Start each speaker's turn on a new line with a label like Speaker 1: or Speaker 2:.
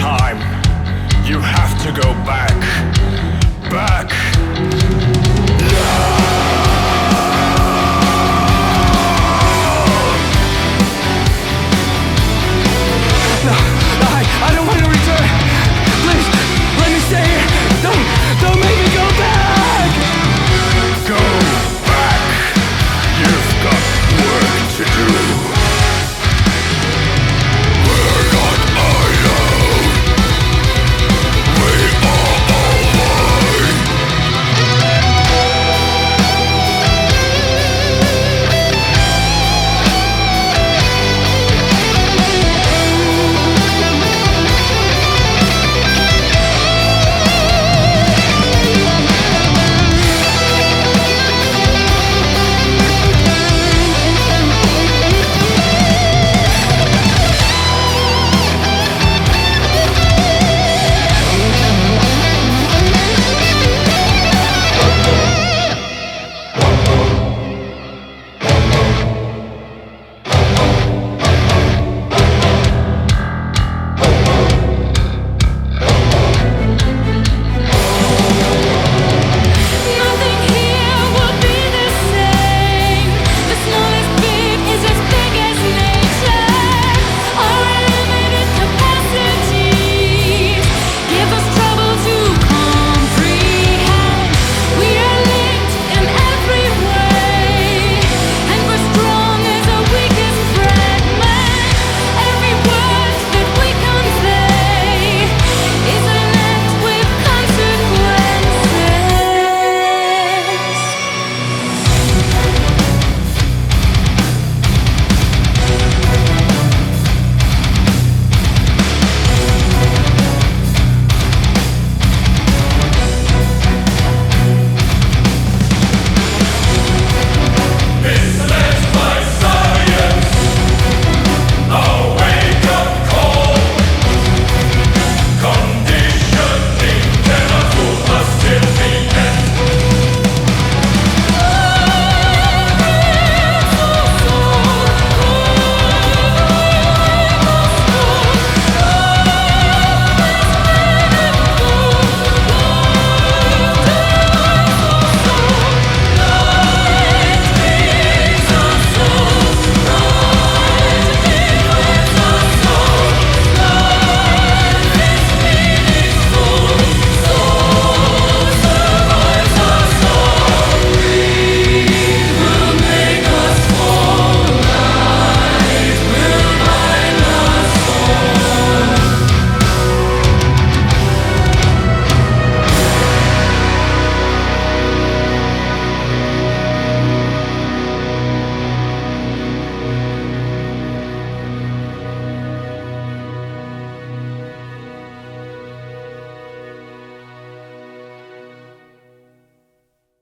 Speaker 1: time. You have to go back. Back.